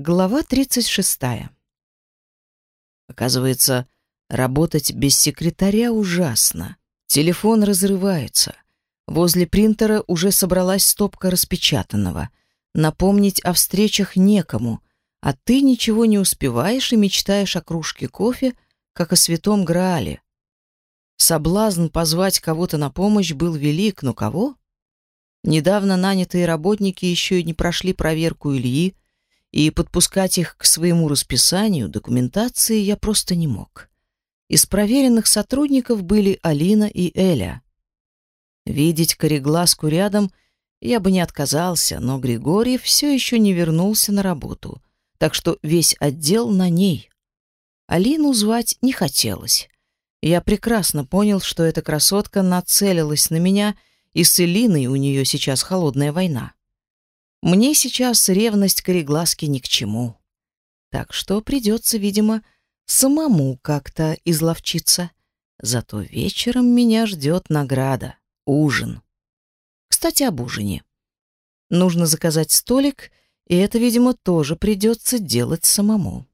Глава 36. Оказывается, работать без секретаря ужасно. Телефон разрывается. Возле принтера уже собралась стопка распечатанного. Напомнить о встречах некому, а ты ничего не успеваешь и мечтаешь о кружке кофе, как о святом Граале. Соблазн позвать кого-то на помощь был велик, но кого? Недавно нанятые работники еще и не прошли проверку Ильи, и подпускать их к своему расписанию, документации я просто не мог. Из проверенных сотрудников были Алина и Эля. Видеть кореглазку рядом я бы не отказался, но Григорий все еще не вернулся на работу, так что весь отдел на ней. Алину звать не хотелось. Я прекрасно понял, что эта красотка нацелилась на меня, и с Элиной у нее сейчас холодная война. Мне сейчас ревность кореглазки ни к чему. Так что придется, видимо, самому как-то изловчиться. Зато вечером меня ждет награда — ужин. Кстати, об ужине. Нужно заказать столик, и это, видимо, тоже придется делать самому.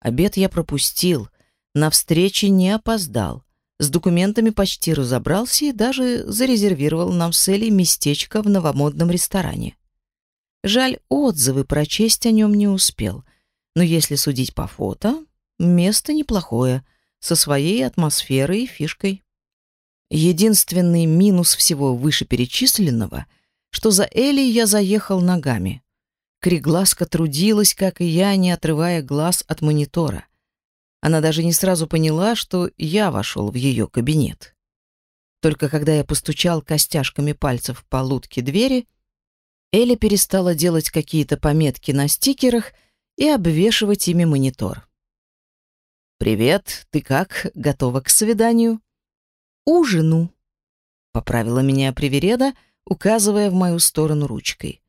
Обед я пропустил, на встрече не опоздал. С документами почти разобрался и даже зарезервировал нам с Элей местечко в новомодном ресторане. Жаль, отзывы прочесть о нем не успел. Но если судить по фото, Место неплохое, со своей атмосферой и фишкой. Единственный минус всего вышеперечисленного, что за Элли я заехал ногами. Кригласка трудилась, как и я, не отрывая глаз от монитора. Она даже не сразу поняла, что я вошел в ее кабинет. Только когда я постучал костяшками пальцев по лутке двери, Элли перестала делать какие-то пометки на стикерах и обвешивать ими монитор. «Привет, ты как? Готова к свиданию?» «Ужину», — поправила меня привереда, указывая в мою сторону ручкой.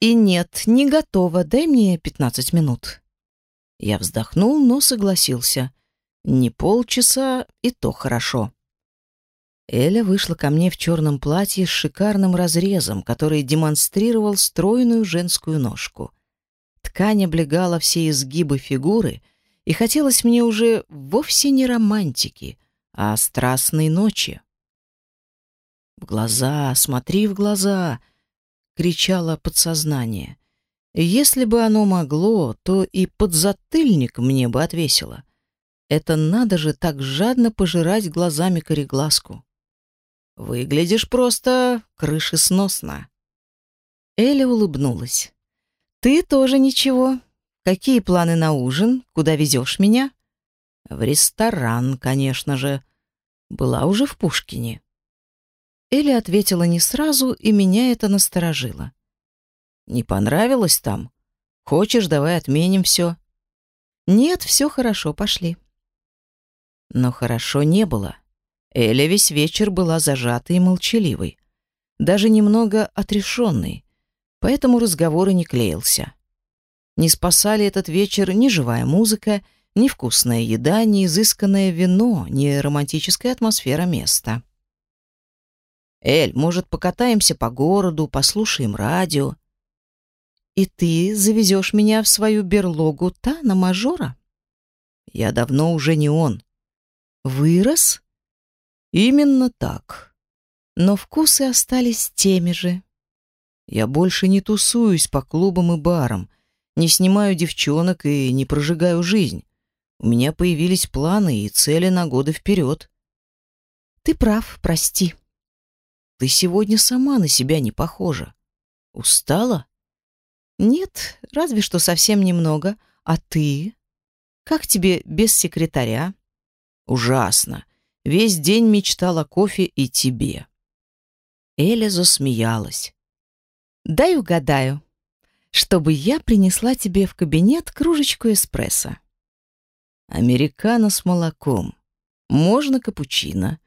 «И нет, не готова, дай мне пятнадцать минут». Я вздохнул, но согласился. Не полчаса, и то хорошо. Эля вышла ко мне в черном платье с шикарным разрезом, который демонстрировал стройную женскую ножку. Ткань облегала все изгибы фигуры — и хотелось мне уже вовсе не романтики, а страстной ночи. «В глаза, смотри в глаза!» — кричало подсознание. «Если бы оно могло, то и подзатыльник мне бы отвесило. Это надо же так жадно пожирать глазами кореглазку. Выглядишь просто крышесносно». Эля улыбнулась. «Ты тоже ничего, Какие планы на ужин? Куда везешь меня? В ресторан, конечно же. Была уже в Пушкине. Эля ответила не сразу, и меня это насторожило. Не понравилось там? Хочешь, давай отменим все. Нет, все хорошо, пошли. Но хорошо не было. Эля весь вечер была зажатой и молчаливой, даже немного отрешенной, поэтому разговор и не клеился. Не спасали этот вечер ни живая музыка, ни вкусная еда, ни изысканное вино, ни романтическая атмосфера места. «Эль, может, покатаемся по городу, послушаем радио?» «И ты завезешь меня в свою берлогу та на мажора?» «Я давно уже не он». «Вырос?» «Именно так. Но вкусы остались теми же. Я больше не тусуюсь по клубам и барам, не снимаю девчонок и не прожигаю жизнь. У меня появились планы и цели на годы вперед. Ты прав, прости. Ты сегодня сама на себя не похожа. Устала? Нет, разве что совсем немного. А ты? Как тебе без секретаря? Ужасно. Весь день мечтала кофе и тебе. Эля засмеялась. Дай угадаю чтобы я принесла тебе в кабинет кружечку эспрессо. Американо с молоком. Можно капучино.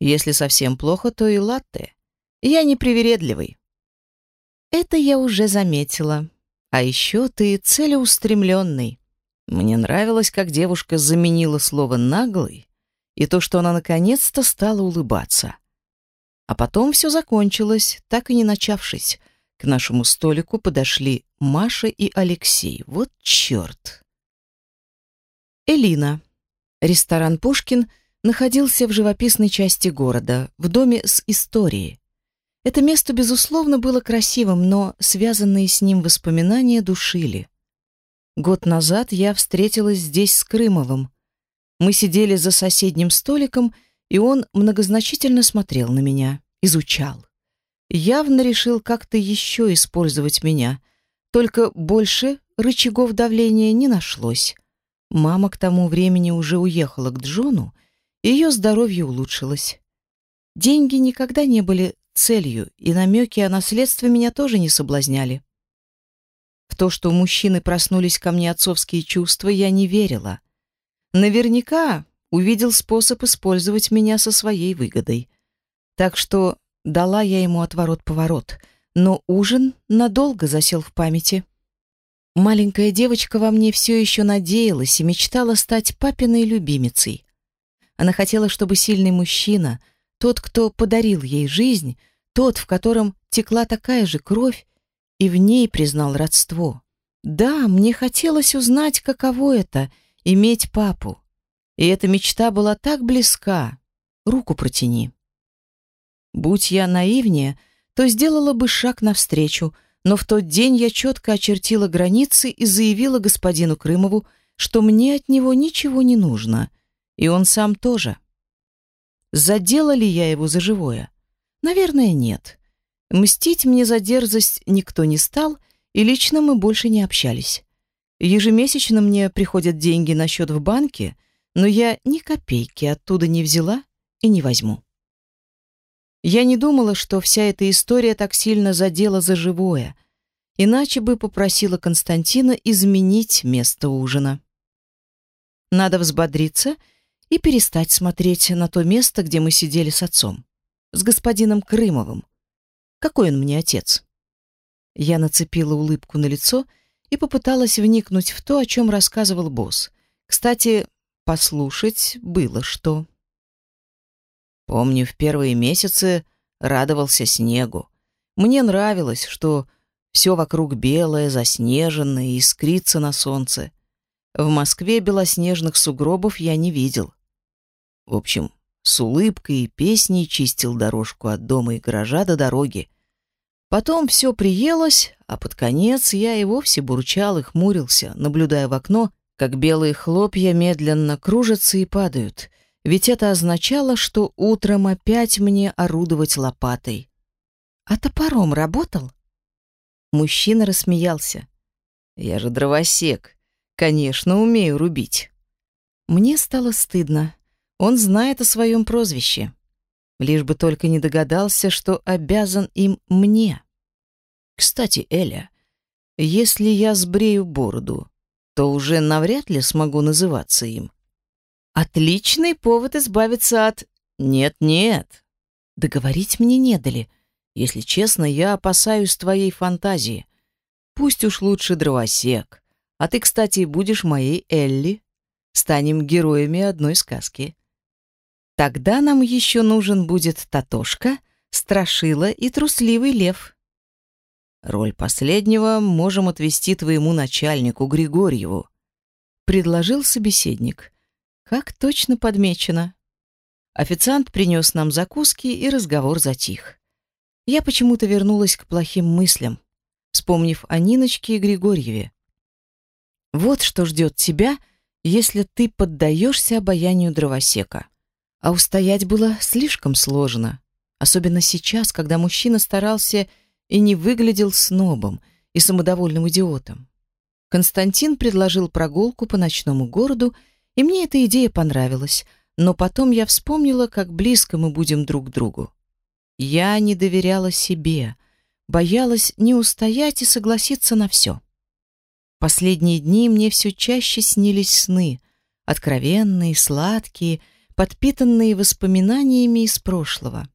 Если совсем плохо, то и латте. Я не привередливый. Это я уже заметила. А еще ты целеустремленный. Мне нравилось, как девушка заменила слово «наглый» и то, что она наконец-то стала улыбаться. А потом все закончилось, так и не начавшись. К нашему столику подошли Маша и Алексей. Вот черт. Элина. Ресторан «Пушкин» находился в живописной части города, в доме с историей. Это место, безусловно, было красивым, но связанные с ним воспоминания душили. Год назад я встретилась здесь с Крымовым. Мы сидели за соседним столиком, и он многозначительно смотрел на меня, изучал. Явно решил как-то еще использовать меня, только больше рычагов давления не нашлось. Мама к тому времени уже уехала к Джону, ее здоровье улучшилось. Деньги никогда не были целью, и намеки о наследстве меня тоже не соблазняли. В то, что у мужчины проснулись ко мне отцовские чувства, я не верила. Наверняка увидел способ использовать меня со своей выгодой. Так что дала я ему отворот-поворот, но ужин надолго засел в памяти. Маленькая девочка во мне все еще надеялась и мечтала стать папиной любимицей. Она хотела, чтобы сильный мужчина, тот, кто подарил ей жизнь, тот, в котором текла такая же кровь, и в ней признал родство. Да, мне хотелось узнать, каково это — иметь папу. И эта мечта была так близка. Руку протяни. Будь я наивнее, то сделала бы шаг навстречу, но в тот день я четко очертила границы и заявила господину Крымову, что мне от него ничего не нужно, и он сам тоже. Задела ли я его за живое? Наверное, нет. Мстить мне за дерзость никто не стал, и лично мы больше не общались. Ежемесячно мне приходят деньги на счет в банке, но я ни копейки оттуда не взяла и не возьму. Я не думала, что вся эта история так сильно задела за живое, иначе бы попросила Константина изменить место ужина. Надо взбодриться и перестать смотреть на то место, где мы сидели с отцом с господином Крымовым. Какой он мне отец? Я нацепила улыбку на лицо и попыталась вникнуть в то, о чем рассказывал босс. Кстати, послушать было что. Помню, в первые месяцы радовался снегу. Мне нравилось, что все вокруг белое, заснеженное, искрится на солнце. В Москве белоснежных сугробов я не видел. В общем, с улыбкой и песней чистил дорожку от дома и гаража до дороги. Потом все приелось, а под конец я и вовсе бурчал и хмурился, наблюдая в окно, как белые хлопья медленно кружатся и падают, ведь это означало, что утром опять мне орудовать лопатой. «А топором работал?» Мужчина рассмеялся. «Я же дровосек. Конечно, умею рубить». Мне стало стыдно. Он знает о своем прозвище. Лишь бы только не догадался, что обязан им мне. Кстати, Эля, если я сбрею бороду, то уже навряд ли смогу называться им. Отличный повод избавиться от... Нет-нет. Договорить мне не дали. Если честно, я опасаюсь твоей фантазии. Пусть уж лучше дровосек. А ты, кстати, будешь моей Элли. Станем героями одной сказки. Тогда нам еще нужен будет Татошка, Страшила и Трусливый Лев. Роль последнего можем отвести твоему начальнику Григорьеву, предложил собеседник. Как точно подмечено. Официант принес нам закуски, и разговор затих. Я почему-то вернулась к плохим мыслям, вспомнив о Ниночке и Григорьеве. Вот что ждет тебя, если ты поддаешься обаянию дровосека. А устоять было слишком сложно, особенно сейчас, когда мужчина старался и не выглядел снобом и самодовольным идиотом. Константин предложил прогулку по ночному городу, и мне эта идея понравилась, но потом я вспомнила, как близко мы будем друг к другу. Я не доверяла себе, боялась не устоять и согласиться на все. Последние дни мне все чаще снились сны, откровенные, сладкие, подпитанные воспоминаниями из прошлого.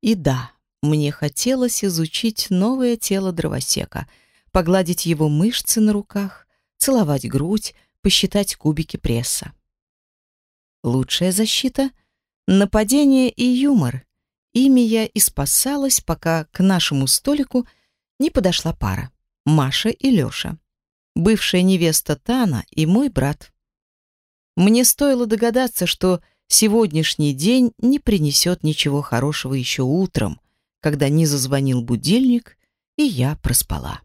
И да, мне хотелось изучить новое тело дровосека, погладить его мышцы на руках, целовать грудь, посчитать кубики пресса. Лучшая защита — нападение и юмор. Ими я и спасалась, пока к нашему столику не подошла пара. Маша и Лёша. Бывшая невеста Тана и мой брат. Мне стоило догадаться, что сегодняшний день не принесет ничего хорошего еще утром, когда не зазвонил будильник, и я проспала.